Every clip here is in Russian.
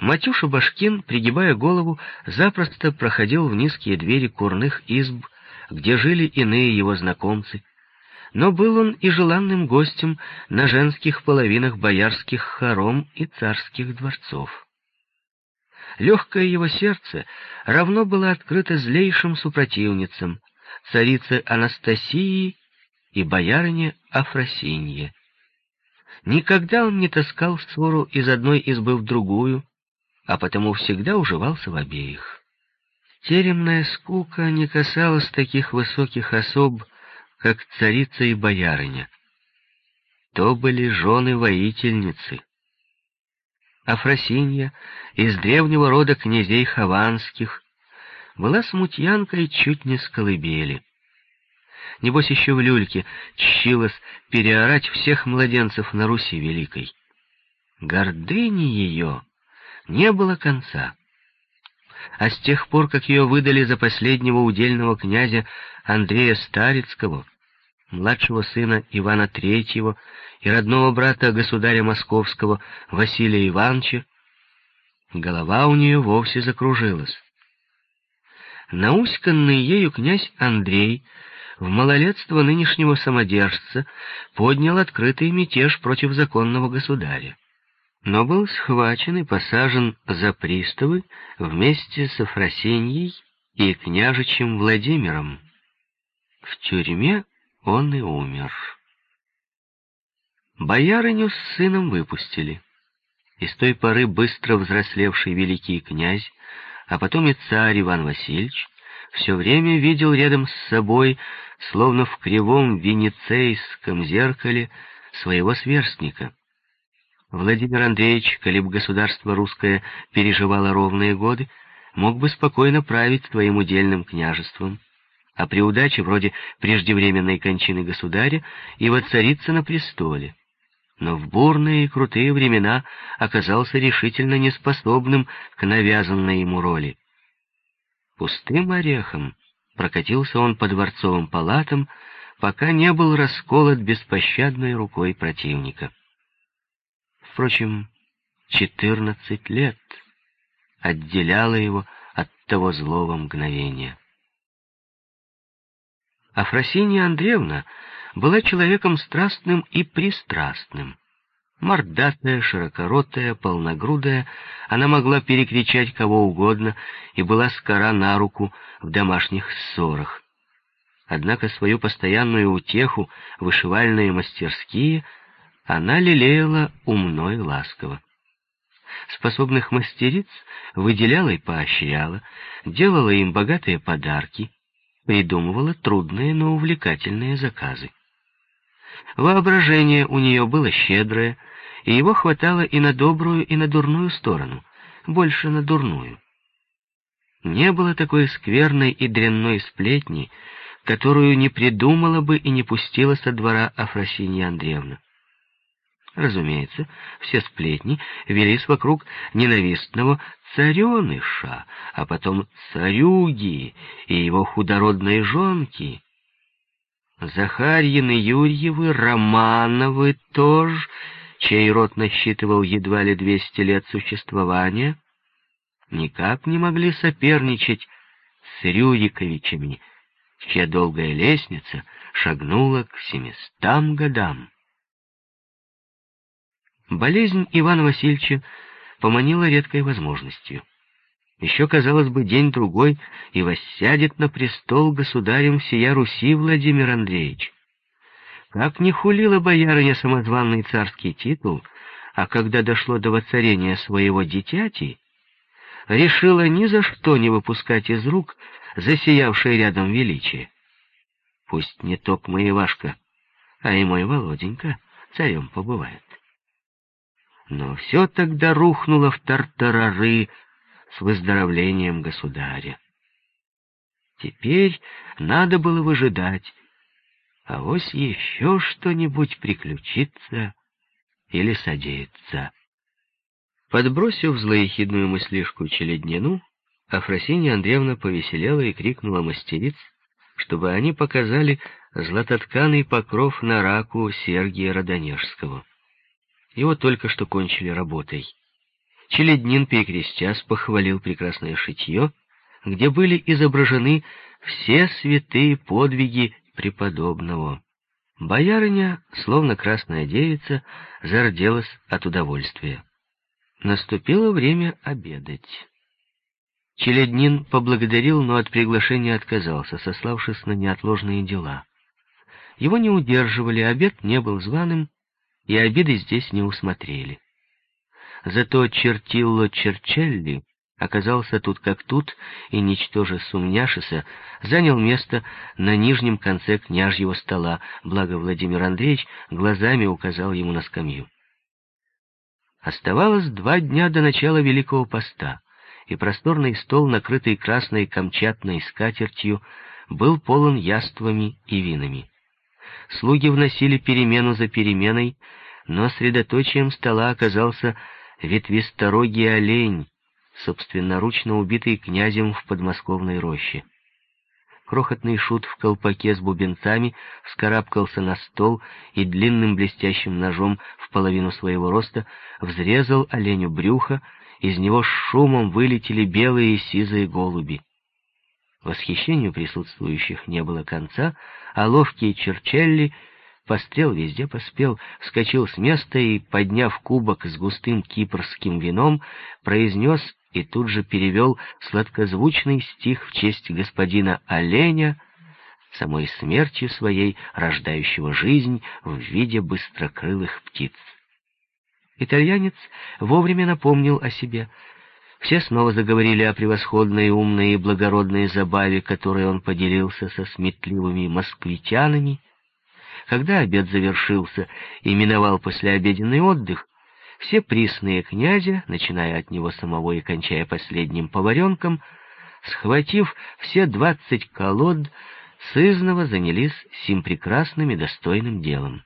Матюша Башкин, пригибая голову, запросто проходил в низкие двери курных изб, где жили иные его знакомцы, но был он и желанным гостем на женских половинах боярских хором и царских дворцов. Легкое его сердце равно было открыто злейшим супротивницам, царице Анастасии и боярине Афросинье. Никогда он не таскал ссору из одной избы в другую, а потому всегда уживался в обеих. Теремная скука не касалась таких высоких особ, как царица и боярыня. То были жены-воительницы. Афросинья из древнего рода князей Хованских была смутьянкой чуть не с колыбели. Небось, еще в люльке чщилась переорать всех младенцев на Руси Великой. Гордыни ее не было конца. А с тех пор, как ее выдали за последнего удельного князя Андрея Старицкого, младшего сына Ивана Третьего и родного брата государя Московского Василия Ивановича, голова у нее вовсе закружилась. Науськанный ею князь Андрей в малолетство нынешнего самодержца поднял открытый мятеж против законного государя, но был схвачен и посажен за приставы вместе с Афросиньей и княжичем Владимиром. В тюрьме он и умер. Боярыню с сыном выпустили, и с той поры быстро взрослевший великий князь, а потом и царь Иван Васильевич, все время видел рядом с собой, словно в кривом венецейском зеркале, своего сверстника. Владимир Андреевич, коли бы государство русское переживало ровные годы, мог бы спокойно править своим удельным княжеством, а при удаче, вроде преждевременной кончины государя, и воцариться на престоле. Но в бурные и крутые времена оказался решительно неспособным к навязанной ему роли. Пустым орехом прокатился он по дворцовым палатам, пока не был расколот беспощадной рукой противника. Впрочем, четырнадцать лет отделяло его от того злого мгновения. Афросинья Андреевна была человеком страстным и пристрастным. Мордатая, широкоротая, полногрудая, она могла перекричать кого угодно и была скора на руку в домашних ссорах. Однако свою постоянную утеху, вышивальные мастерские, она лелеяла умно и ласково. Способных мастериц выделяла и поощряла, делала им богатые подарки, придумывала трудные, но увлекательные заказы. Воображение у нее было щедрое, и его хватало и на добрую, и на дурную сторону, больше на дурную. Не было такой скверной и дрянной сплетни, которую не придумала бы и не пустила со двора Афросинья Андреевна. Разумеется, все сплетни велись вокруг ненавистного цареныша, а потом царюги и его худородной жонки. Захарьины, Юрьевы, Романовы тоже, чей род насчитывал едва ли двести лет существования, никак не могли соперничать с Рюриковичами, чья долгая лестница шагнула к семистам годам. Болезнь Ивана Васильевича поманила редкой возможностью. Еще, казалось бы, день-другой, и воссядет на престол государем всея Руси Владимир Андреевич. Как не хулила боярыня самозванный царский титул, а когда дошло до воцарения своего дитяти, решила ни за что не выпускать из рук засиявшее рядом величие. Пусть не топ Ивашка, а и мой Володенька царем побывает. Но все тогда рухнуло в тартарары с выздоровлением государя. Теперь надо было выжидать, а вось еще что-нибудь приключится или содеется. Подбросив злоехидную мыслишку челеднину, Афросинья Андреевна повеселела и крикнула мастериц, чтобы они показали златотканый покров на раку Сергия Родонежского. Его только что кончили работой. Челеднин, перекрестясь, похвалил прекрасное шитье, где были изображены все святые подвиги преподобного. Боярыня, словно красная девица, зарделась от удовольствия. Наступило время обедать. Челеднин поблагодарил, но от приглашения отказался, сославшись на неотложные дела. Его не удерживали, обед не был званым, и обиды здесь не усмотрели. Зато Чертилло Черчелли оказался тут как тут и, ничтоже сумняшися, занял место на нижнем конце княжьего стола, благо Владимир Андреевич глазами указал ему на скамью. Оставалось два дня до начала Великого Поста, и просторный стол, накрытый красной камчатной скатертью, был полон яствами и винами. Слуги вносили перемену за переменой, но средоточием стола оказался ветвисторогий олень, собственноручно убитый князем в подмосковной роще. Крохотный шут в колпаке с бубенцами вскарабкался на стол и длинным блестящим ножом в половину своего роста взрезал оленю брюхо, из него с шумом вылетели белые и сизые голуби. Восхищению присутствующих не было конца, а ловкие черчелли пострел везде поспел, вскочил с места и, подняв кубок с густым кипрским вином, произнес и тут же перевел сладкозвучный стих в честь господина Оленя, самой смертью своей, рождающего жизнь в виде быстрокрылых птиц. Итальянец вовремя напомнил о себе. Все снова заговорили о превосходной, умной и благородной забаве, которой он поделился со сметливыми москвитянами. Когда обед завершился и миновал послеобеденный отдых, все присные князя, начиная от него самого и кончая последним поваренком, схватив все двадцать колод, сызново занялись сим прекрасным и достойным делом.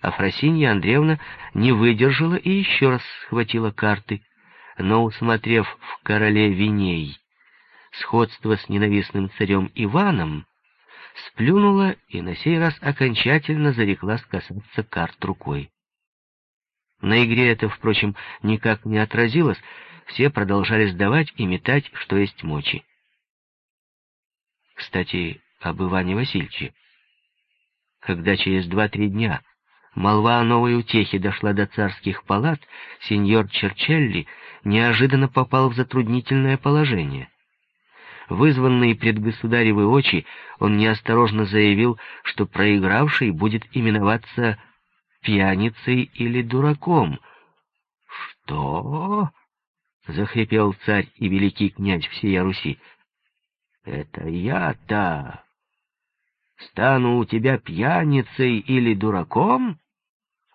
Афросинья Андреевна не выдержала и еще раз схватила карты, но, усмотрев в короле Виней сходство с ненавистным царем Иваном, сплюнула и на сей раз окончательно зареклась касаться карт рукой. На игре это, впрочем, никак не отразилось, все продолжали сдавать и метать, что есть мочи. Кстати, об Иване Васильевиче. Когда через два-три дня молва о новой утехе дошла до царских палат, сеньор Черчелли неожиданно попал в затруднительное положение. Вызванный пред государевы очи, он неосторожно заявил, что проигравший будет именоваться пьяницей или дураком. — Что? — захрипел царь и великий князь всея Руси. — Это я-то стану у тебя пьяницей или дураком?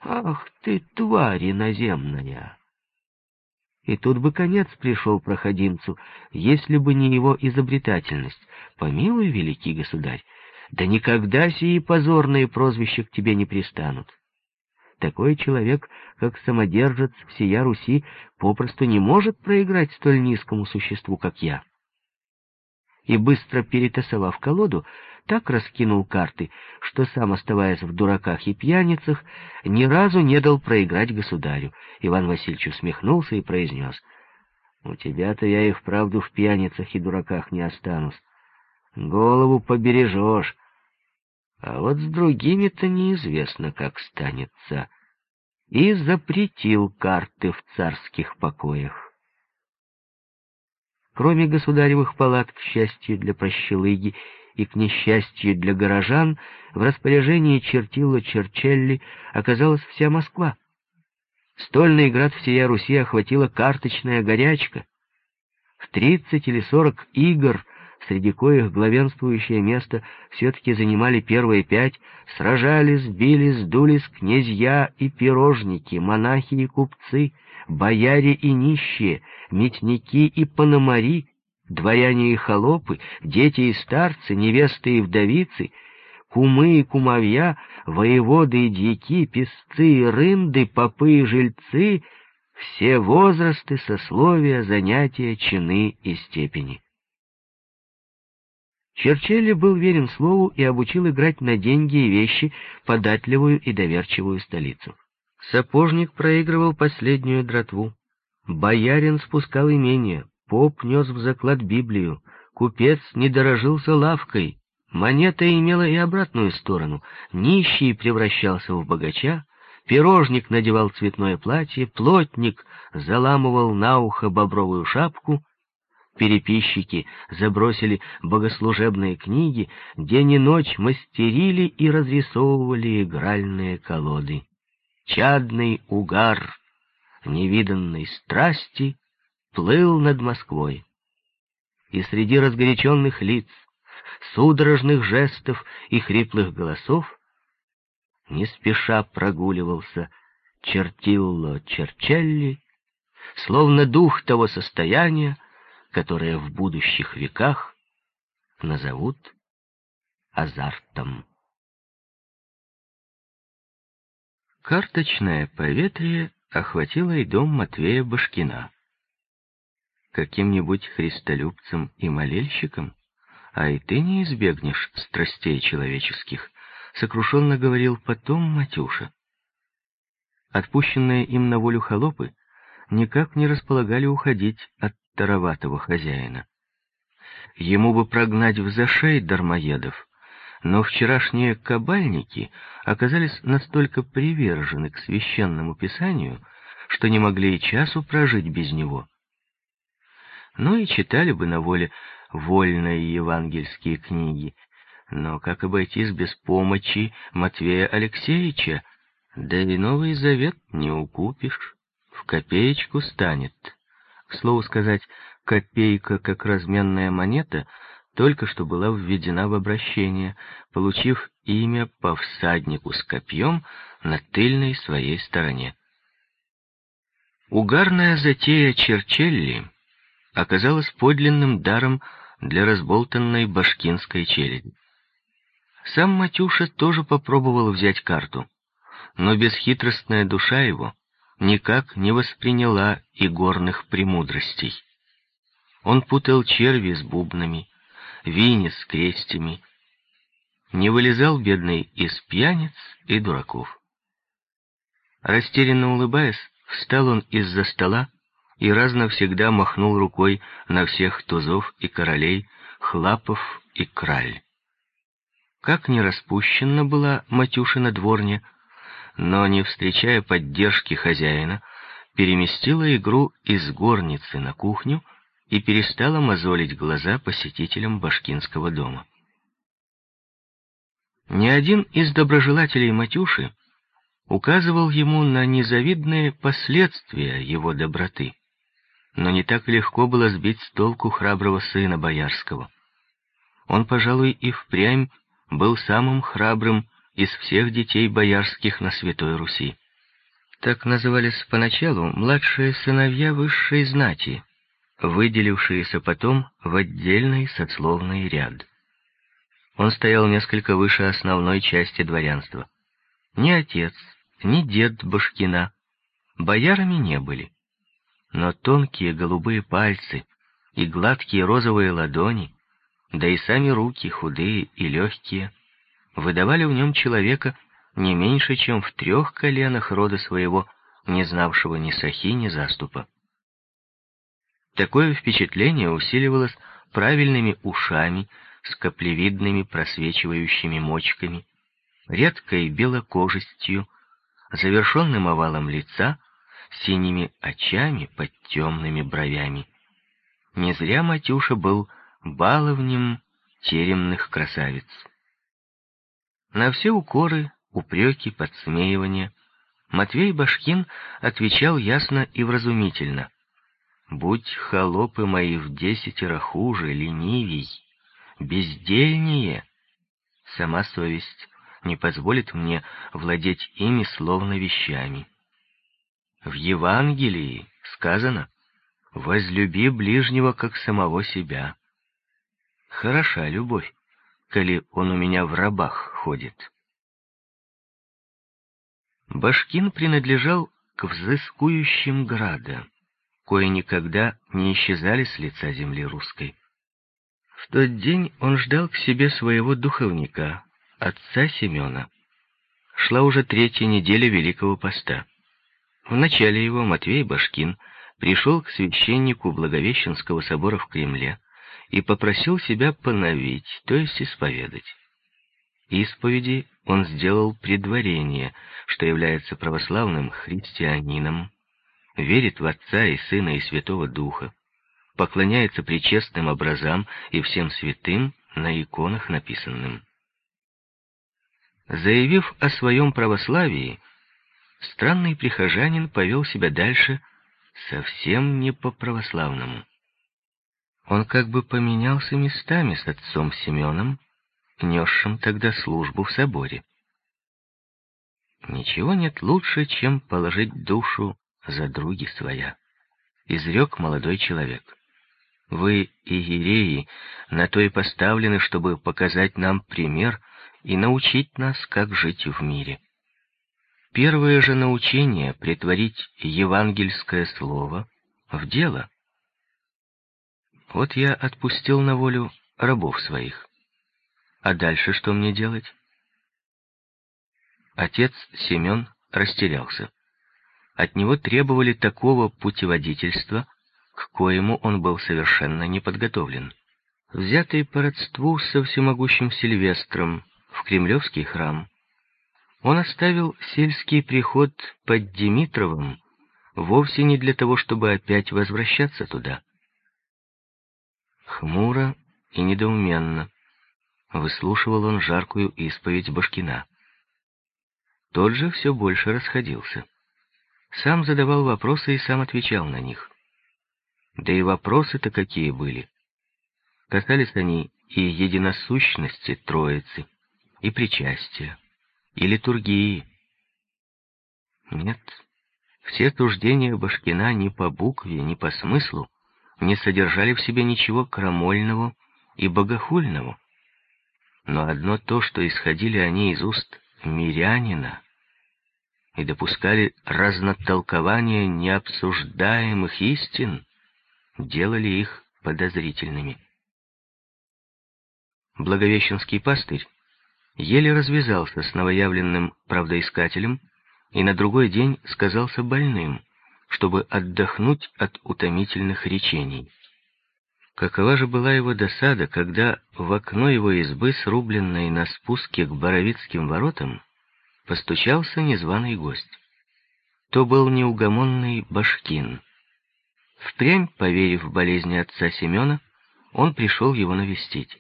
Ах ты, тварь наземная! И тут бы конец пришел проходимцу, если бы не его изобретательность. Помилуй, великий государь, да никогда сии позорные прозвища к тебе не пристанут. Такой человек, как самодержец всея Руси, попросту не может проиграть столь низкому существу, как я. И быстро перетасовав колоду, так раскинул карты, что сам, оставаясь в дураках и пьяницах, ни разу не дал проиграть государю. Иван Васильевич усмехнулся и произнес, «У тебя-то я и вправду в пьяницах и дураках не останусь. Голову побережешь, а вот с другими-то неизвестно, как станется. И запретил карты в царских покоях. Кроме государевых палат, к счастью для прощелыги и к несчастью для горожан, в распоряжении чертила Черчелли оказалась вся Москва. Стольный град всея Руси охватила карточная горячка. В тридцать или сорок игр — среди коих главенствующее место все-таки занимали первые пять, сражались, бились, сдулись князья и пирожники, монахи и купцы, бояре и нищие, метники и пономари, дворяне и холопы, дети и старцы, невесты и вдовицы, кумы и кумовья, воеводы и дьяки, песцы и рынды, попы и жильцы — все возрасты, сословия, занятия, чины и степени. Черчелли был верен слову и обучил играть на деньги и вещи податливую и доверчивую столицу. Сапожник проигрывал последнюю дратву. Боярин спускал имение, поп нес в заклад Библию, купец не дорожился лавкой, монета имела и обратную сторону, нищий превращался в богача, пирожник надевал цветное платье, плотник заламывал на ухо бобровую шапку, переписчики забросили богослужебные книги, день и ночь мастерили и разрисовывали игральные колоды. Чадный угар невиданной страсти плыл над Москвой. И среди разгоряченных лиц, судорожных жестов и хриплых голосов не спеша прогуливался Чертилло Черчелли, словно дух того состояния, которое в будущих веках назовут азартом. Карточное поветрие охватило и дом Матвея Башкина. Каким-нибудь христолюбцем и молельщиком, а и ты не избегнешь страстей человеческих, сокрушенно говорил потом Матюша. Отпущенные им на волю холопы никак не располагали уходить от тароватого хозяина. Ему бы прогнать в зашей дармоедов, но вчерашние кабальники оказались настолько привержены к священному писанию, что не могли и часу прожить без него. Ну и читали бы на воле вольные евангельские книги, но как обойтись без помощи Матвея Алексеевича? Да и Новый Завет не укупишь, в копеечку станет. К слову сказать, копейка как разменная монета только что была введена в обращение, получив имя по всаднику с копьем на тыльной своей стороне. Угарная затея Черчелли оказалась подлинным даром для разболтанной башкинской челяди. Сам Матюша тоже попробовал взять карту, но бесхитростная душа его никак не восприняла и горных премудростей. Он путал черви с бубнами, вини с крестями, не вылезал бедный из пьяниц и дураков. Растерянно улыбаясь, встал он из-за стола и раз навсегда махнул рукой на всех тузов и королей, хлапов и краль. Как не распущена была Матюшина дворня, но, не встречая поддержки хозяина, переместила игру из горницы на кухню и перестала мозолить глаза посетителям башкинского дома. Ни один из доброжелателей Матюши указывал ему на незавидные последствия его доброты, но не так легко было сбить с толку храброго сына Боярского. Он, пожалуй, и впрямь был самым храбрым из всех детей боярских на Святой Руси. Так назывались поначалу младшие сыновья высшей знати, выделившиеся потом в отдельный сословный ряд. Он стоял несколько выше основной части дворянства. Ни отец, ни дед Башкина боярами не были. Но тонкие голубые пальцы и гладкие розовые ладони да и сами руки, худые и легкие, выдавали в нем человека не меньше, чем в трех коленах рода своего, не знавшего ни сахи, ни заступа. Такое впечатление усиливалось правильными ушами с каплевидными просвечивающими мочками, редкой белокожестью, завершенным овалом лица, синими очами под темными бровями. Не зря Матюша был баловнем теремных красавиц. На все укоры, упреки, подсмеивания Матвей Башкин отвечал ясно и вразумительно. «Будь холопы мои в десятеро хуже, ленивей, бездельнее, сама совесть не позволит мне владеть ими словно вещами». В Евангелии сказано «Возлюби ближнего, как самого себя». Хороша любовь, коли он у меня в рабах ходит. Башкин принадлежал к взыскующим града, кое никогда не исчезали с лица земли русской. В тот день он ждал к себе своего духовника, отца Семена. Шла уже третья неделя Великого Поста. В начале его Матвей Башкин пришел к священнику Благовещенского собора в Кремле и попросил себя поновить, то есть исповедать. Исповеди он сделал предварение, что является православным христианином, верит в Отца и Сына и Святого Духа, поклоняется причестным образам и всем святым на иконах написанным. Заявив о своем православии, странный прихожанин повел себя дальше совсем не по-православному. Он как бы поменялся местами с отцом Семеном, несшим тогда службу в соборе. «Ничего нет лучше, чем положить душу за други своя», — изрек молодой человек. «Вы, иереи, на то и поставлены, чтобы показать нам пример и научить нас, как жить в мире». Первое же научение — притворить евангельское слово в дело. Вот я отпустил на волю рабов своих. А дальше что мне делать? Отец Семен растерялся. От него требовали такого путеводительства, к коему он был совершенно не подготовлен. Взятый по родству со всемогущим Сильвестром в Кремлевский храм, он оставил сельский приход под Димитровым вовсе не для того, чтобы опять возвращаться туда. Хмуро и недоуменно выслушивал он жаркую исповедь Башкина. Тот же все больше расходился. Сам задавал вопросы и сам отвечал на них. Да и вопросы-то какие были. Касались они и единосущности Троицы, и причастия, и литургии. Нет, все суждения Башкина ни по букве, ни по смыслу не содержали в себе ничего крамольного и богохульного. Но одно то, что исходили они из уст мирянина и допускали разнотолкование необсуждаемых истин, делали их подозрительными. Благовещенский пастырь еле развязался с новоявленным правдоискателем и на другой день сказался больным, чтобы отдохнуть от утомительных речений. Какова же была его досада, когда в окно его избы, срубленной на спуске к Боровицким воротам, постучался незваный гость. То был неугомонный Башкин. Впрямь, поверив в болезни отца Семена, он пришел его навестить.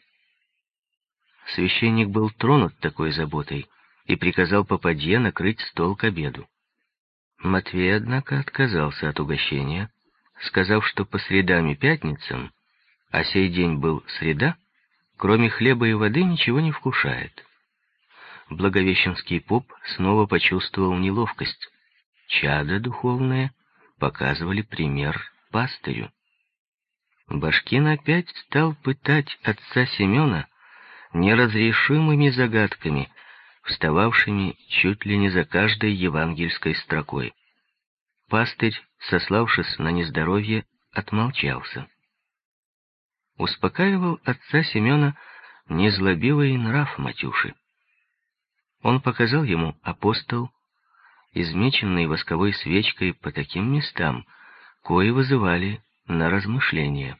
Священник был тронут такой заботой и приказал попадье накрыть стол к обеду. Матвей, однако, отказался от угощения, сказав, что по средам и пятницам, а сей день был среда, кроме хлеба и воды ничего не вкушает. Благовещенский поп снова почувствовал неловкость. Чада духовные показывали пример пастырю. Башкин опять стал пытать отца Семена неразрешимыми загадками, встававшими чуть ли не за каждой евангельской строкой. Пастырь, сославшись на нездоровье, отмолчался. Успокаивал отца Семена незлобивый нрав Матюши. Он показал ему апостол, измеченный восковой свечкой по таким местам, кои вызывали на размышления.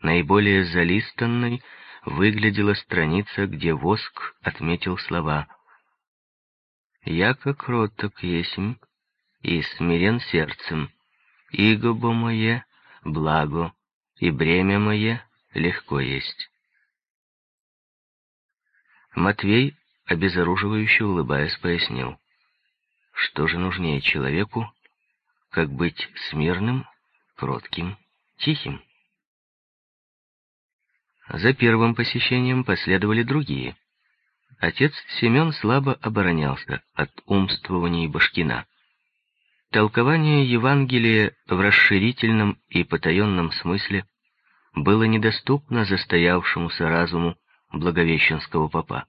Наиболее залистанной выглядела страница, где воск отметил слова «Яко кроток есмь и смирен сердцем, игобо мое благо, и бремя мое легко есть». Матвей, обезоруживающе улыбаясь, пояснил, что же нужнее человеку, как быть смирным, кротким, тихим. За первым посещением последовали другие. Отец Семен слабо оборонялся от умствований Башкина. Толкование Евангелия в расширительном и потаенном смысле было недоступно застоявшемуся разуму благовещенского попа.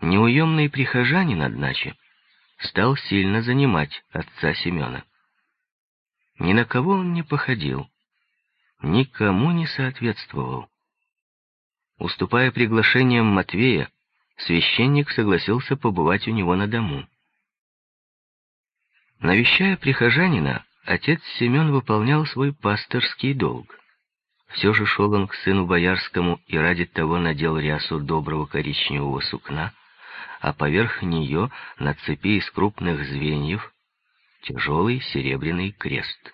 Неуемный прихожанин, одначе, стал сильно занимать отца Семена. Ни на кого он не походил, никому не соответствовал. Уступая приглашениям Матвея, священник согласился побывать у него на дому. Навещая прихожанина, отец Семен выполнял свой пасторский долг. Все же шел он к сыну боярскому и ради того надел рясу доброго коричневого сукна, а поверх нее на цепи из крупных звеньев тяжелый серебряный крест.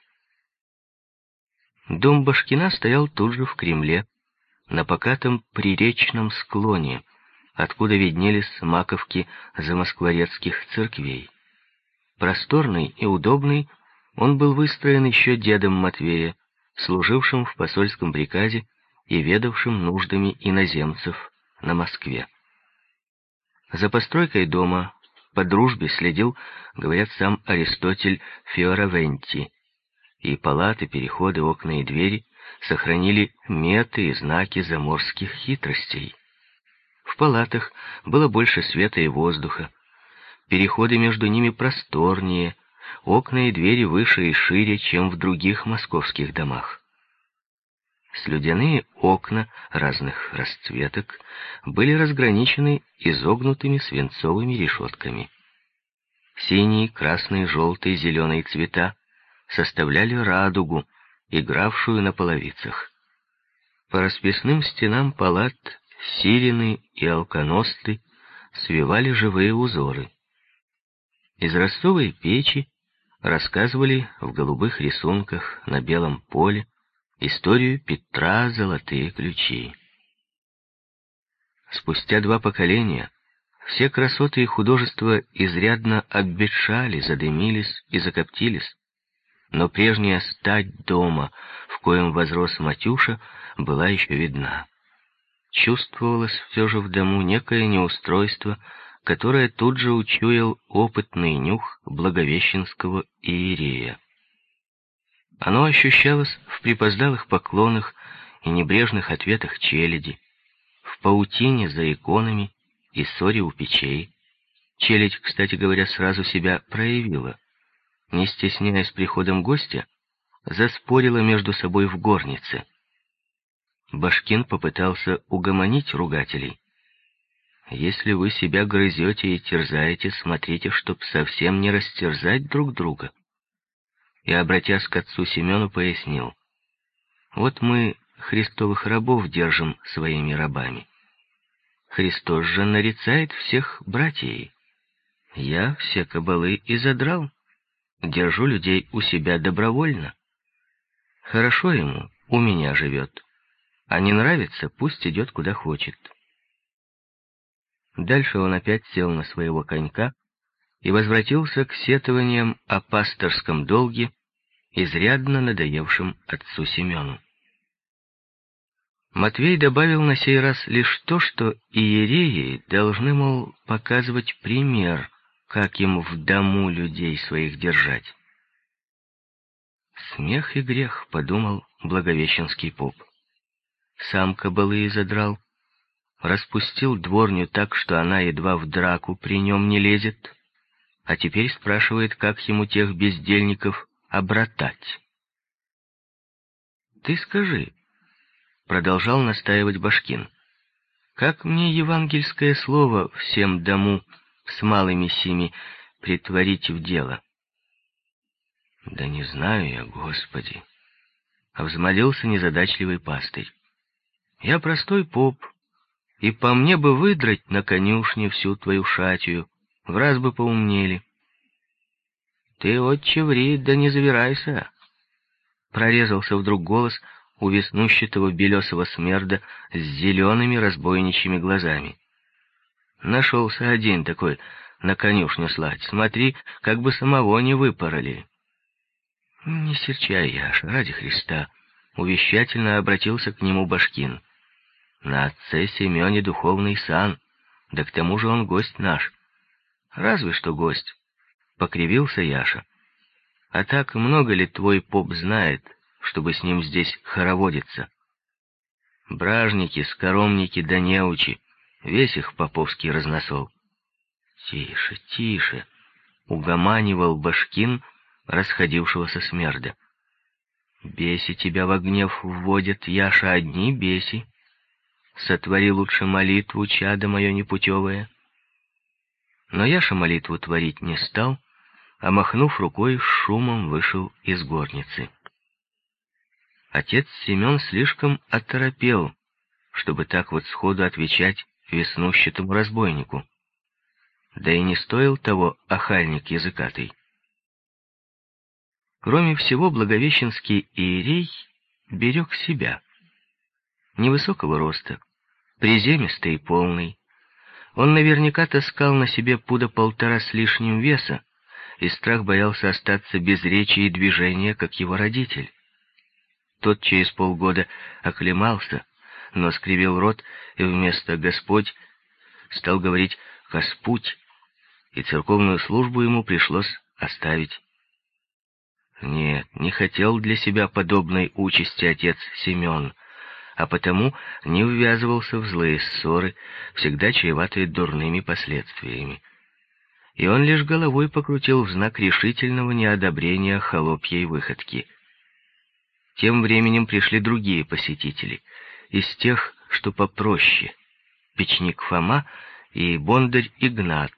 Дом Башкина стоял тут же в Кремле, на покатом приречном склоне, откуда виднелись маковки замоскворецких церквей. Просторный и удобный, он был выстроен еще дедом Матвея, служившим в посольском приказе и ведавшим нуждами иноземцев на Москве. За постройкой дома по дружбе следил, говорят, сам Аристотель Фиоравенти, и палаты, переходы, окна и двери сохранили меты и знаки заморских хитростей. В палатах было больше света и воздуха, переходы между ними просторнее, окна и двери выше и шире, чем в других московских домах. Слюдяные окна разных расцветок были разграничены изогнутыми свинцовыми решетками. Синий, красный, желтый, зеленый цвета составляли радугу, игравшую на половицах. По расписным стенам палат сирены и алконосты свивали живые узоры. Из ростовой печи рассказывали в голубых рисунках на белом поле историю Петра «Золотые ключи». Спустя два поколения все красоты и художества изрядно обветшали, задымились и закоптились, но прежняя стать дома, в коем возрос Матюша, была еще видна. Чувствовалось все же в дому некое неустройство, которое тут же учуял опытный нюх благовещенского иерея. Оно ощущалось в припоздалых поклонах и небрежных ответах челяди, в паутине за иконами и ссоре у печей. Челядь, кстати говоря, сразу себя проявила не стесняясь приходом гостя, заспорила между собой в горнице. Башкин попытался угомонить ругателей. «Если вы себя грызете и терзаете, смотрите, чтоб совсем не растерзать друг друга». И, обратясь к отцу Семену, пояснил. «Вот мы христовых рабов держим своими рабами. Христос же нарицает всех братьей. Я все кабалы и задрал». Держу людей у себя добровольно. Хорошо ему, у меня живет. А не нравится, пусть идет куда хочет. Дальше он опять сел на своего конька и возвратился к сетованиям о пасторском долге, изрядно надоевшим отцу Семену. Матвей добавил на сей раз лишь то, что иереи должны, мол, показывать пример как им в дому людей своих держать. Смех и грех, подумал благовещенский поп. Сам кобылы задрал, распустил дворню так, что она едва в драку при нем не лезет, а теперь спрашивает, как ему тех бездельников обратать. «Ты скажи», — продолжал настаивать Башкин, — «как мне евангельское слово всем дому с малыми сими притворить в дело? Да не знаю я, Господи. Взмолился незадачливый пастырь. Я простой поп, и по мне бы выдрать на конюшне всю твою шатию, в раз бы поумнели. Ты, отче, ври, да не завирайся. Прорезался вдруг голос у веснущатого белесого смерда с зелеными разбойничьими глазами. Нашелся один такой на конюшню слать. Смотри, как бы самого не выпороли. Не серчай, Яша, ради Христа. Увещательно обратился к нему Башкин. На отце Семене духовный сан, да к тому же он гость наш. Разве что гость. Покривился Яша. А так много ли твой поп знает, чтобы с ним здесь хороводиться? Бражники, скоромники да неучи, Весь их поповский разносол. «Тише, тише!» — угоманивал Башкин расходившегося смерда. «Беси тебя во гнев вводят, Яша, одни беси. Сотвори лучше молитву, чадо мое непутевое». Но Яша молитву творить не стал, а махнув рукой, шумом вышел из горницы. Отец Семен слишком оторопел, чтобы так вот сходу отвечать веснущатому разбойнику. Да и не стоил того охальник языкатый. Кроме всего, Благовещенский иерей берег себя. Невысокого роста, приземистый и полный. Он наверняка таскал на себе пуда полтора с лишним веса, и страх боялся остаться без речи и движения, как его родитель. Тот через полгода оклемался, но скривил рот и вместо «Господь» стал говорить «Господь», и церковную службу ему пришлось оставить. Нет, не хотел для себя подобной участи отец Семен, а потому не ввязывался в злые ссоры, всегда чреватые дурными последствиями. И он лишь головой покрутил в знак решительного неодобрения холопьей выходки. Тем временем пришли другие посетители, из тех, что попроще, печник Фома и бондарь Игнат,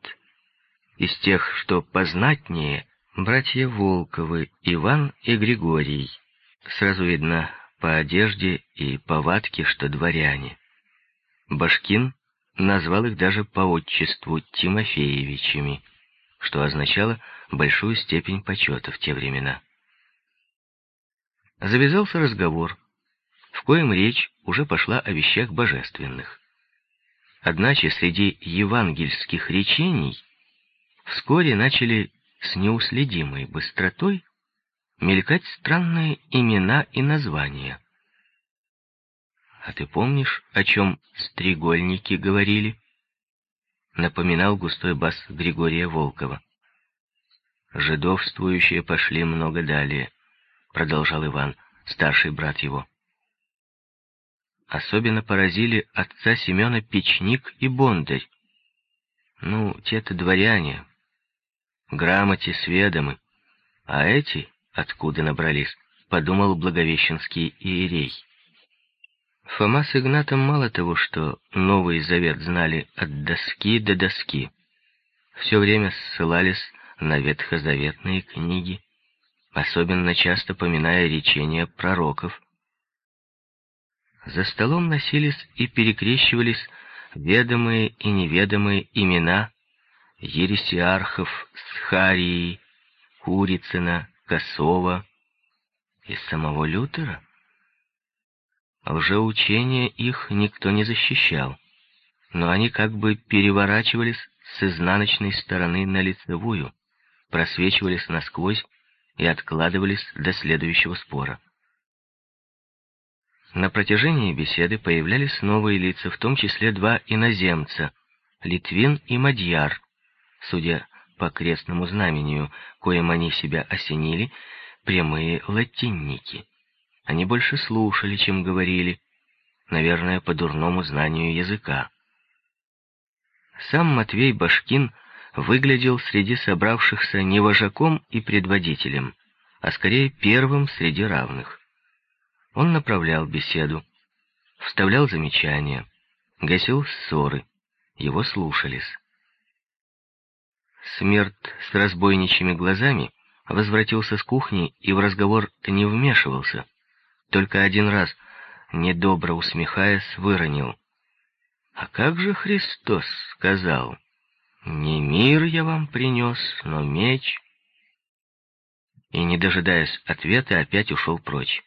из тех, что познатнее — Братья Волковы, Иван и Григорий. Сразу видно по одежде и повадке, что дворяне. Башкин назвал их даже по отчеству Тимофеевичами, что означало большую степень почета в те времена. Завязался разговор, в коем речь уже пошла о вещах божественных. Одначе среди евангельских речений вскоре начали с неуследимой быстротой мелькать странные имена и названия. «А ты помнишь, о чем стригольники говорили?» Напоминал густой бас Григория Волкова. «Жидовствующие пошли много далее», — продолжал Иван, старший брат его. Особенно поразили отца Семена Печник и Бондарь. Ну, те-то дворяне, грамоте сведомы. А эти, откуда набрались, подумал благовещенский иерей. Фома с Игнатом мало того, что Новый Завет знали от доски до доски, все время ссылались на ветхозаветные книги, особенно часто поминая речения пророков. За столом носились и перекрещивались ведомые и неведомые имена ересиархов Схарии, Курицына, Косова и самого Лютера. Лжеучения их никто не защищал, но они как бы переворачивались с изнаночной стороны на лицевую, просвечивались насквозь и откладывались до следующего спора. На протяжении беседы появлялись новые лица, в том числе два иноземца — Литвин и Мадьяр, судя по крестному знамению, коим они себя осенили, прямые латинники. Они больше слушали, чем говорили, наверное, по дурному знанию языка. Сам Матвей Башкин выглядел среди собравшихся не вожаком и предводителем, а скорее первым среди равных. Он направлял беседу, вставлял замечания, гасил ссоры, его слушались. Смерть с разбойничьими глазами возвратился с кухни и в разговор не вмешивался. Только один раз, недобро усмехаясь, выронил. «А как же Христос сказал? Не мир я вам принес, но меч». И, не дожидаясь ответа, опять ушел прочь.